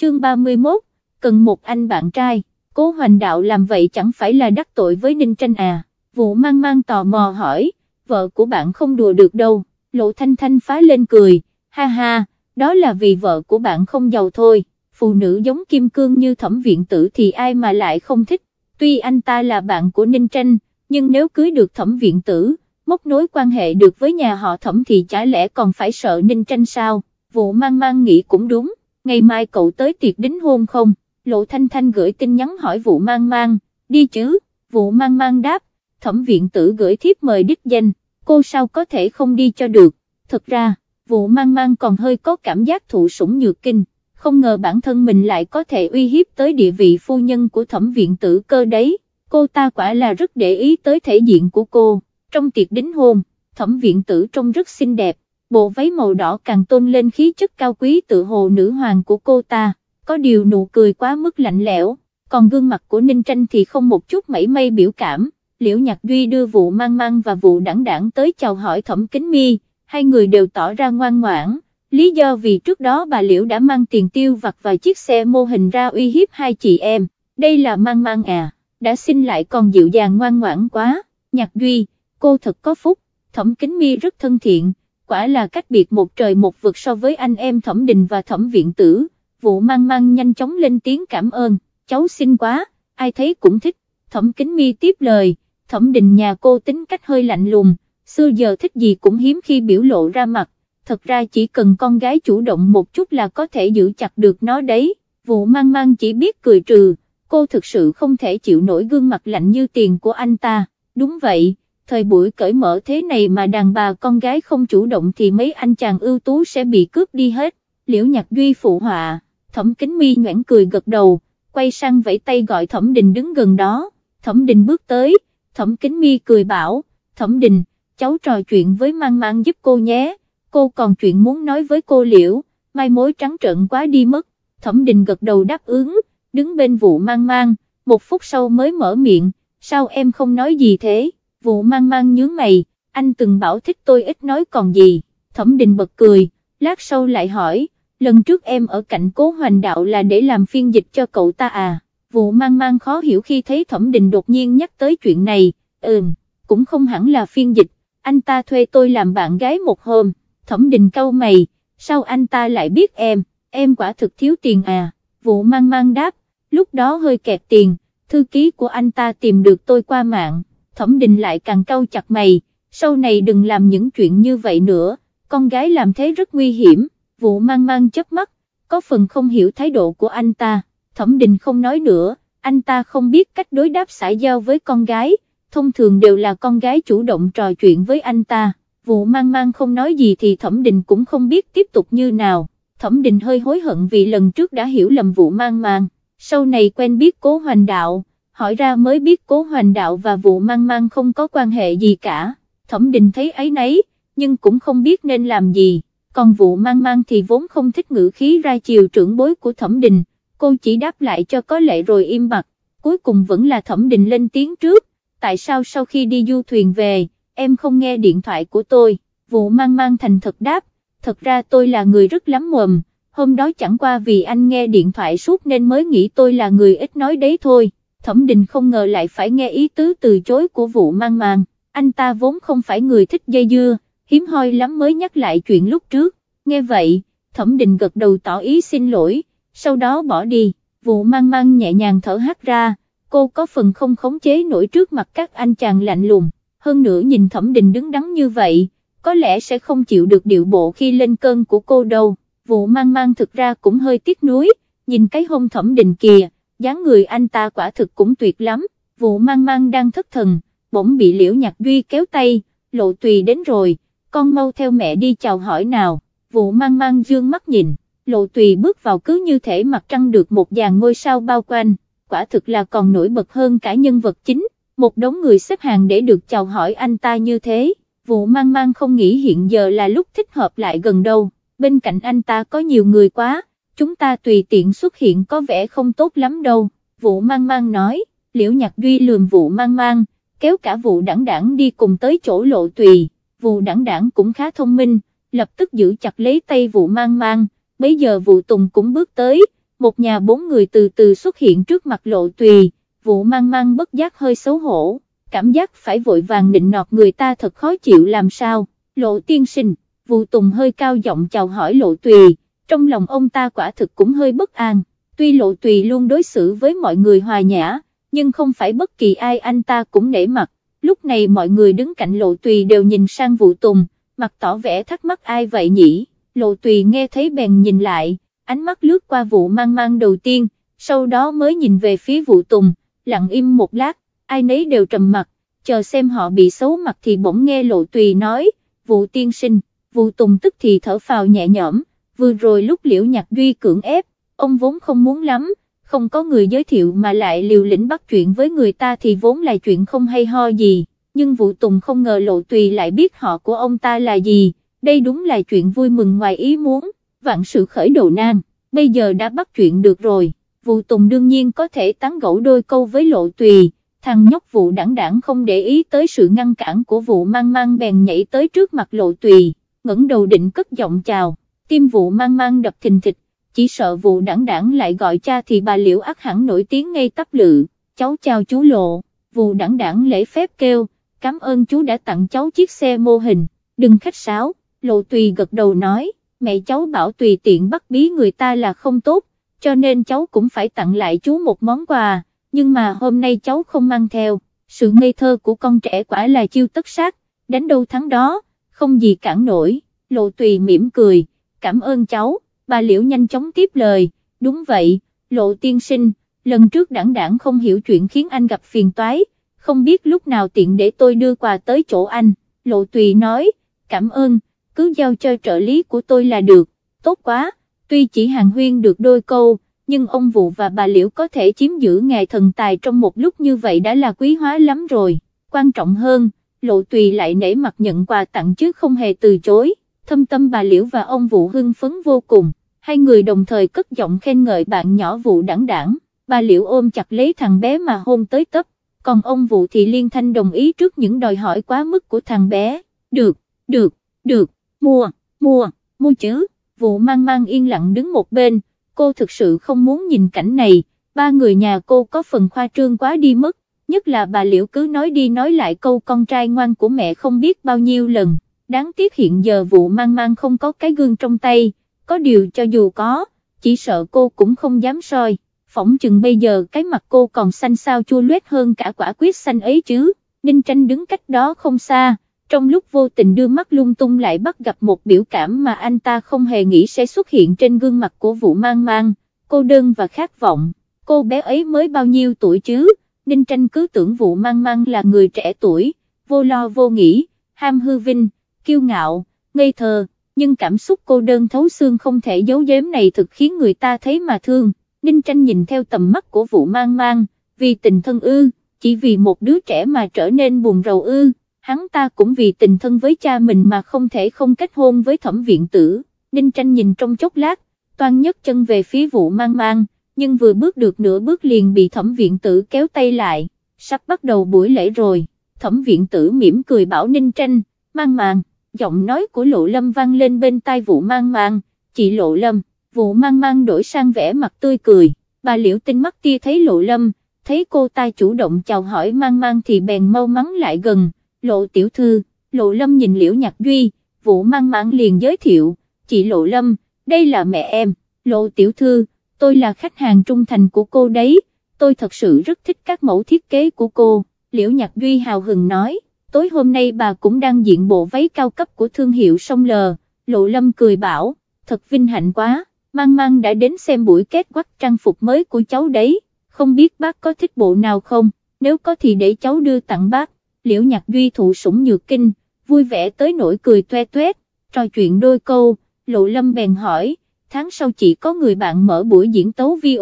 chương 31, cần một anh bạn trai, cố hoành đạo làm vậy chẳng phải là đắc tội với Ninh Tranh à, vụ mang mang tò mò hỏi, vợ của bạn không đùa được đâu, lộ thanh thanh phá lên cười, ha ha, đó là vì vợ của bạn không giàu thôi, phụ nữ giống kim cương như thẩm viện tử thì ai mà lại không thích, tuy anh ta là bạn của Ninh Tranh, nhưng nếu cưới được thẩm viện tử, móc nối quan hệ được với nhà họ thẩm thì chả lẽ còn phải sợ Ninh Tranh sao, vụ mang mang nghĩ cũng đúng, ngày mai cậu tới tiệc đính hôn không, lộ thanh thanh gửi tin nhắn hỏi vụ mang mang, đi chứ, vụ mang mang đáp, thẩm viện tử gửi thiếp mời đích danh, cô sao có thể không đi cho được, thật ra, vụ mang mang còn hơi có cảm giác thụ sủng nhược kinh, không ngờ bản thân mình lại có thể uy hiếp tới địa vị phu nhân của thẩm viện tử cơ đấy, cô ta quả là rất để ý tới thể diện của cô, trong tiệc đính hôn, thẩm viện tử trông rất xinh đẹp, bộ váy màu đỏ càng tôn lên khí chất cao quý tự hồ nữ hoàng của cô ta, có điều nụ cười quá mức lạnh lẽo, còn gương mặt của Ninh Tranh thì không một chút mảy may biểu cảm, Liễu Nhạc Duy đưa vụ mang mang và vụ đẳng đẳng tới chào hỏi thẩm kính mi, hai người đều tỏ ra ngoan ngoãn, lý do vì trước đó bà Liễu đã mang tiền tiêu vặt và chiếc xe mô hình ra uy hiếp hai chị em, đây là mang mang à, đã xin lại còn dịu dàng ngoan ngoãn quá, Nhạc Duy, cô thật có phúc, thẩm kính mi rất thân thiện quả là cách biệt một trời một vực so với anh em thẩm đình và thẩm viện tử, vụ mang mang nhanh chóng lên tiếng cảm ơn, cháu xinh quá, ai thấy cũng thích, thẩm kính mi tiếp lời, thẩm đình nhà cô tính cách hơi lạnh lùng, xưa giờ thích gì cũng hiếm khi biểu lộ ra mặt, thật ra chỉ cần con gái chủ động một chút là có thể giữ chặt được nó đấy, vụ mang mang chỉ biết cười trừ, cô thực sự không thể chịu nổi gương mặt lạnh như tiền của anh ta, đúng vậy thời buổi cởi mở thế này mà đàn bà con gái không chủ động thì mấy anh chàng ưu tú sẽ bị cướp đi hết, liễu nhạc duy phụ họa, thẩm kính mi nhoảng cười gật đầu, quay sang vẫy tay gọi thẩm đình đứng gần đó, thẩm đình bước tới, thẩm kính mi cười bảo, thẩm đình, cháu trò chuyện với mang mang giúp cô nhé, cô còn chuyện muốn nói với cô liễu, mai mối trắng trợn quá đi mất, thẩm đình gật đầu đáp ứng, đứng bên vụ mang mang, một phút sau mới mở miệng, sao em không nói gì thế? Vụ mang mang nhướng mày, anh từng bảo thích tôi ít nói còn gì, thẩm đình bật cười, lát sau lại hỏi, lần trước em ở cạnh cố hoành đạo là để làm phiên dịch cho cậu ta à, vụ mang mang khó hiểu khi thấy thẩm đình đột nhiên nhắc tới chuyện này, ừm, cũng không hẳn là phiên dịch, anh ta thuê tôi làm bạn gái một hôm, thẩm đình cau mày, sao anh ta lại biết em, em quả thực thiếu tiền à, vụ mang mang đáp, lúc đó hơi kẹt tiền, thư ký của anh ta tìm được tôi qua mạng thẩm định lại càng cau chặt mày, sau này đừng làm những chuyện như vậy nữa, con gái làm thế rất nguy hiểm, vụ mang mang chớp mắt, có phần không hiểu thái độ của anh ta, thẩm định không nói nữa, anh ta không biết cách đối đáp xã giao với con gái, thông thường đều là con gái chủ động trò chuyện với anh ta, vụ mang mang không nói gì thì thẩm định cũng không biết tiếp tục như nào, thẩm định hơi hối hận vì lần trước đã hiểu lầm vụ mang mang, sau này quen biết cố hoành đạo hỏi ra mới biết cố hoành đạo và vụ mang mang không có quan hệ gì cả, thẩm đình thấy ấy nấy, nhưng cũng không biết nên làm gì, còn vụ mang mang thì vốn không thích ngữ khí ra chiều trưởng bối của thẩm đình. Cô chỉ đáp lại cho có lệ rồi im mặt cuối cùng vẫn là thẩm đình lên tiếng trước, tại sao sau khi đi du thuyền về, em không nghe điện thoại của tôi, vụ mang mang thành thật đáp, thật ra tôi là người rất lắm mồm, hôm đó chẳng qua vì anh nghe điện thoại suốt nên mới nghĩ tôi là người ít nói đấy thôi thẩm đình không ngờ lại phải nghe ý tứ từ chối của vụ mang màng, anh ta vốn không phải người thích dây dưa, hiếm hoi lắm mới nhắc lại chuyện lúc trước, nghe vậy, thẩm đình gật đầu tỏ ý xin lỗi, sau đó bỏ đi, vụ mang mang nhẹ nhàng thở hát ra, cô có phần không khống chế nổi trước mặt các anh chàng lạnh lùng, hơn nữa nhìn thẩm đình đứng đắn như vậy, có lẽ sẽ không chịu được điệu bộ khi lên cơn của cô đâu, vụ mang mang thực ra cũng hơi tiếc nuối, nhìn cái hôn thẩm đình kìa dáng người anh ta quả thực cũng tuyệt lắm, vụ mang mang đang thất thần, bỗng bị liễu nhạc duy kéo tay, lộ tùy đến rồi, con mau theo mẹ đi chào hỏi nào, vụ mang mang dương mắt nhìn, lộ tùy bước vào cứ như thể mặt trăng được một dàn ngôi sao bao quanh, quả thực là còn nổi bật hơn cả nhân vật chính, một đống người xếp hàng để được chào hỏi anh ta như thế, vụ mang mang không nghĩ hiện giờ là lúc thích hợp lại gần đâu, bên cạnh anh ta có nhiều người quá chúng ta tùy tiện xuất hiện có vẻ không tốt lắm đâu, vụ mang mang nói, liễu nhạc duy lườm vụ mang mang, kéo cả vụ đảng đảng đi cùng tới chỗ lộ tùy, vụ đảng đảng cũng khá thông minh, lập tức giữ chặt lấy tay vụ mang mang, bây giờ vụ tùng cũng bước tới, một nhà bốn người từ từ xuất hiện trước mặt lộ tùy, vụ mang mang bất giác hơi xấu hổ, cảm giác phải vội vàng nịnh nọt người ta thật khó chịu làm sao, lộ tiên sinh, vụ tùng hơi cao giọng chào hỏi lộ tùy, trong lòng ông ta quả thực cũng hơi bất an, tuy lộ tùy luôn đối xử với mọi người hòa nhã, nhưng không phải bất kỳ ai anh ta cũng nể mặt, lúc này mọi người đứng cạnh lộ tùy đều nhìn sang vụ tùng, mặt tỏ vẻ thắc mắc ai vậy nhỉ, lộ tùy nghe thấy bèn nhìn lại, ánh mắt lướt qua vụ mang mang đầu tiên, sau đó mới nhìn về phía vụ tùng, lặng im một lát, ai nấy đều trầm mặt, chờ xem họ bị xấu mặt thì bỗng nghe lộ tùy nói, vụ tiên sinh, vụ tùng tức thì thở phào nhẹ nhõm, vừa rồi lúc liễu nhạc duy cưỡng ép, ông vốn không muốn lắm, không có người giới thiệu mà lại liều lĩnh bắt chuyện với người ta thì vốn là chuyện không hay ho gì, nhưng vũ tùng không ngờ lộ tùy lại biết họ của ông ta là gì, đây đúng là chuyện vui mừng ngoài ý muốn, vạn sự khởi đầu nan, bây giờ đã bắt chuyện được rồi, vũ tùng đương nhiên có thể tán gẫu đôi câu với lộ tùy, thằng nhóc vụ đảng đảng không để ý tới sự ngăn cản của vụ mang mang bèn nhảy tới trước mặt lộ tùy, ngẩng đầu định cất giọng chào, tim vụ mang mang đập thình thịch, chỉ sợ vụ đảng đảng lại gọi cha thì bà liễu ác hẳn nổi tiếng ngay tắp lự, cháu chào chú lộ, vụ đảng đảng lễ phép kêu, cảm ơn chú đã tặng cháu chiếc xe mô hình, đừng khách sáo, lộ tùy gật đầu nói, mẹ cháu bảo tùy tiện bắt bí người ta là không tốt, cho nên cháu cũng phải tặng lại chú một món quà, nhưng mà hôm nay cháu không mang theo, sự ngây thơ của con trẻ quả là chiêu tất sát, đánh đâu thắng đó, không gì cản nổi, lộ tùy mỉm cười, cảm ơn cháu, bà liễu nhanh chóng tiếp lời, đúng vậy, lộ tiên sinh, lần trước đảng đảng không hiểu chuyện khiến anh gặp phiền toái, không biết lúc nào tiện để tôi đưa quà tới chỗ anh, lộ tùy nói, cảm ơn, cứ giao cho trợ lý của tôi là được, tốt quá, tuy chỉ hàng huyên được đôi câu, nhưng ông Vụ và bà Liễu có thể chiếm giữ ngài thần tài trong một lúc như vậy đã là quý hóa lắm rồi, quan trọng hơn, lộ tùy lại nể mặt nhận quà tặng chứ không hề từ chối, thâm tâm bà Liễu và ông vũ hưng phấn vô cùng, hai người đồng thời cất giọng khen ngợi bạn nhỏ Vũ đẳng đẳng, bà Liễu ôm chặt lấy thằng bé mà hôn tới tấp, còn ông vũ thì liên thanh đồng ý trước những đòi hỏi quá mức của thằng bé, được, được, được, mua, mua, mua chứ, vũ mang mang yên lặng đứng một bên, cô thực sự không muốn nhìn cảnh này, ba người nhà cô có phần khoa trương quá đi mất, nhất là bà Liễu cứ nói đi nói lại câu con trai ngoan của mẹ không biết bao nhiêu lần, đáng tiếc hiện giờ vụ mang mang không có cái gương trong tay, có điều cho dù có, chỉ sợ cô cũng không dám soi, phỏng chừng bây giờ cái mặt cô còn xanh sao chua loét hơn cả quả quyết xanh ấy chứ, Ninh Tranh đứng cách đó không xa trong lúc vô tình đưa mắt lung tung lại bắt gặp một biểu cảm mà anh ta không hề nghĩ sẽ xuất hiện trên gương mặt của vụ mang mang, cô đơn và khát vọng, cô bé ấy mới bao nhiêu tuổi chứ, Ninh Tranh cứ tưởng vụ mang mang là người trẻ tuổi, vô lo vô nghĩ, ham hư vinh, kiêu ngạo, ngây thơ, nhưng cảm xúc cô đơn thấu xương không thể giấu giếm này thực khiến người ta thấy mà thương, Ninh Tranh nhìn theo tầm mắt của vụ mang mang, vì tình thân ư, chỉ vì một đứa trẻ mà trở nên buồn rầu ư hắn ta cũng vì tình thân với cha mình mà không thể không kết hôn với thẩm viện tử, Ninh Tranh nhìn trong chốc lát, toan nhấc chân về phía vụ mang mang, nhưng vừa bước được nửa bước liền bị thẩm viện tử kéo tay lại, sắp bắt đầu buổi lễ rồi, thẩm viện tử mỉm cười bảo Ninh Tranh, mang mang, giọng nói của lộ lâm vang lên bên tai vụ mang mang, chị lộ lâm, vụ mang mang đổi sang vẻ mặt tươi cười, bà liễu tinh mắt tia thấy lộ lâm, thấy cô ta chủ động chào hỏi mang mang thì bèn mau mắn lại gần, lộ tiểu thư, lộ lâm nhìn liễu nhạc duy, vũ mang mang liền giới thiệu, chị lộ lâm, đây là mẹ em, lộ tiểu thư, tôi là khách hàng trung thành của cô đấy, tôi thật sự rất thích các mẫu thiết kế của cô, liễu nhạc duy hào hừng nói, tối hôm nay bà cũng đang diện bộ váy cao cấp của thương hiệu sông lờ, lộ lâm cười bảo, thật vinh hạnh quá, mang mang đã đến xem buổi kết quắc trang phục mới của cháu đấy, không biết bác có thích bộ nào không, nếu có thì để cháu đưa tặng bác. Liễu nhạc duy thụ sủng nhược kinh, vui vẻ tới nỗi cười toe toét, trò chuyện đôi câu, lộ lâm bèn hỏi, tháng sau chỉ có người bạn mở buổi diễn tấu vi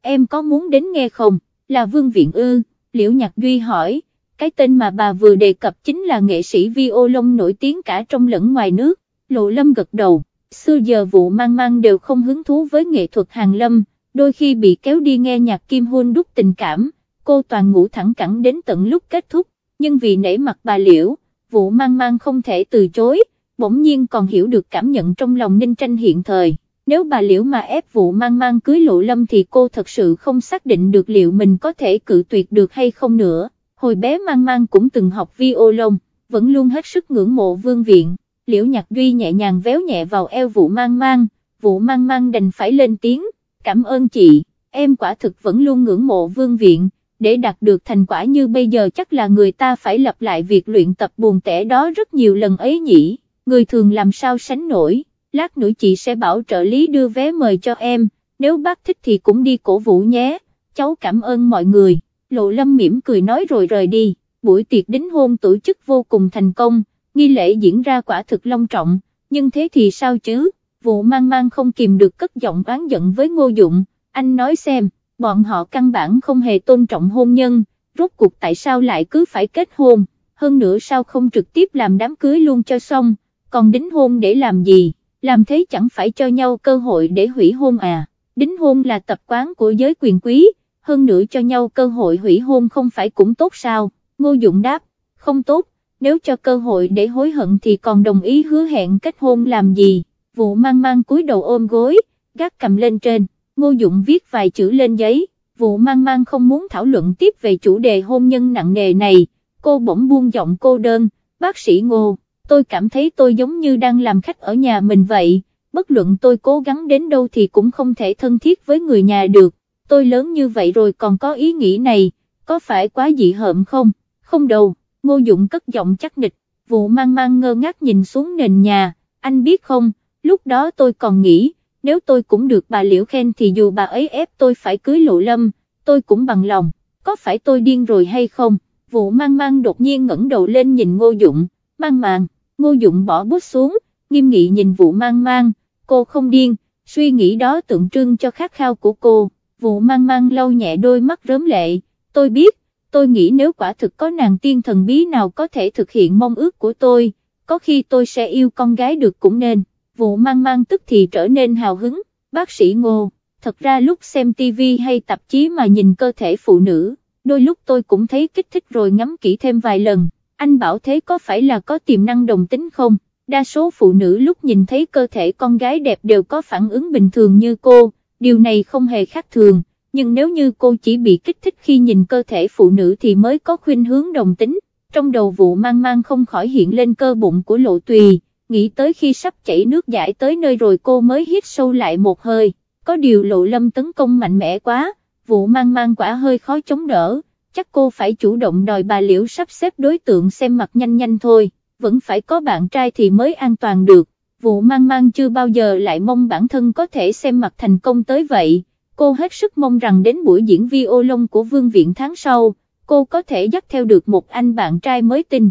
em có muốn đến nghe không, là Vương Viện Ư, liễu nhạc duy hỏi, cái tên mà bà vừa đề cập chính là nghệ sĩ vi ô lông nổi tiếng cả trong lẫn ngoài nước, lộ lâm gật đầu, xưa giờ vụ mang mang đều không hứng thú với nghệ thuật hàng lâm, đôi khi bị kéo đi nghe nhạc kim hôn đúc tình cảm, cô toàn ngủ thẳng cẳng đến tận lúc kết thúc, nhưng vì nể mặt bà Liễu, vụ mang mang không thể từ chối, bỗng nhiên còn hiểu được cảm nhận trong lòng Ninh Tranh hiện thời, nếu bà Liễu mà ép vụ mang mang cưới lộ lâm thì cô thật sự không xác định được liệu mình có thể cự tuyệt được hay không nữa, hồi bé mang mang cũng từng học vi ô lông, vẫn luôn hết sức ngưỡng mộ vương viện, Liễu Nhạc Duy nhẹ nhàng véo nhẹ vào eo vụ mang mang, vụ mang mang đành phải lên tiếng, cảm ơn chị, em quả thực vẫn luôn ngưỡng mộ vương viện, để đạt được thành quả như bây giờ chắc là người ta phải lặp lại việc luyện tập buồn tẻ đó rất nhiều lần ấy nhỉ, người thường làm sao sánh nổi, lát nữa chị sẽ bảo trợ lý đưa vé mời cho em, nếu bác thích thì cũng đi cổ vũ nhé, cháu cảm ơn mọi người, lộ lâm mỉm cười nói rồi rời đi, buổi tiệc đính hôn tổ chức vô cùng thành công, nghi lễ diễn ra quả thực long trọng, nhưng thế thì sao chứ, vụ mang mang không kìm được cất giọng oán giận với ngô dụng, anh nói xem bọn họ căn bản không hề tôn trọng hôn nhân, rốt cuộc tại sao lại cứ phải kết hôn, hơn nữa sao không trực tiếp làm đám cưới luôn cho xong, còn đính hôn để làm gì, làm thế chẳng phải cho nhau cơ hội để hủy hôn à, đính hôn là tập quán của giới quyền quý, hơn nữa cho nhau cơ hội hủy hôn không phải cũng tốt sao, ngô dụng đáp, không tốt, nếu cho cơ hội để hối hận thì còn đồng ý hứa hẹn kết hôn làm gì, vụ mang mang cúi đầu ôm gối, gác cầm lên trên. Ngô Dụng viết vài chữ lên giấy, vụ mang mang không muốn thảo luận tiếp về chủ đề hôn nhân nặng nề này, cô bỗng buông giọng cô đơn, bác sĩ Ngô, tôi cảm thấy tôi giống như đang làm khách ở nhà mình vậy, bất luận tôi cố gắng đến đâu thì cũng không thể thân thiết với người nhà được, tôi lớn như vậy rồi còn có ý nghĩ này, có phải quá dị hợm không, không đâu, Ngô Dụng cất giọng chắc nịch, vụ mang mang ngơ ngác nhìn xuống nền nhà, anh biết không, lúc đó tôi còn nghĩ, nếu tôi cũng được bà Liễu khen thì dù bà ấy ép tôi phải cưới lộ lâm, tôi cũng bằng lòng, có phải tôi điên rồi hay không, vụ mang mang đột nhiên ngẩng đầu lên nhìn ngô dụng, mang mang, ngô dụng bỏ bút xuống, nghiêm nghị nhìn vụ mang mang, cô không điên, suy nghĩ đó tượng trưng cho khát khao của cô, vụ mang mang lau nhẹ đôi mắt rớm lệ, tôi biết, tôi nghĩ nếu quả thực có nàng tiên thần bí nào có thể thực hiện mong ước của tôi, có khi tôi sẽ yêu con gái được cũng nên. Vụ mang mang tức thì trở nên hào hứng, bác sĩ ngô, thật ra lúc xem TV hay tạp chí mà nhìn cơ thể phụ nữ, đôi lúc tôi cũng thấy kích thích rồi ngắm kỹ thêm vài lần, anh bảo thế có phải là có tiềm năng đồng tính không? Đa số phụ nữ lúc nhìn thấy cơ thể con gái đẹp đều có phản ứng bình thường như cô, điều này không hề khác thường, nhưng nếu như cô chỉ bị kích thích khi nhìn cơ thể phụ nữ thì mới có khuynh hướng đồng tính, trong đầu vụ mang mang không khỏi hiện lên cơ bụng của lộ tùy nghĩ tới khi sắp chảy nước giải tới nơi rồi cô mới hít sâu lại một hơi, có điều lộ lâm tấn công mạnh mẽ quá, vụ mang mang quả hơi khó chống đỡ, chắc cô phải chủ động đòi bà liễu sắp xếp đối tượng xem mặt nhanh nhanh thôi, vẫn phải có bạn trai thì mới an toàn được, vụ mang mang chưa bao giờ lại mong bản thân có thể xem mặt thành công tới vậy, cô hết sức mong rằng đến buổi diễn vi ô lông của vương viện tháng sau, cô có thể dắt theo được một anh bạn trai mới tin.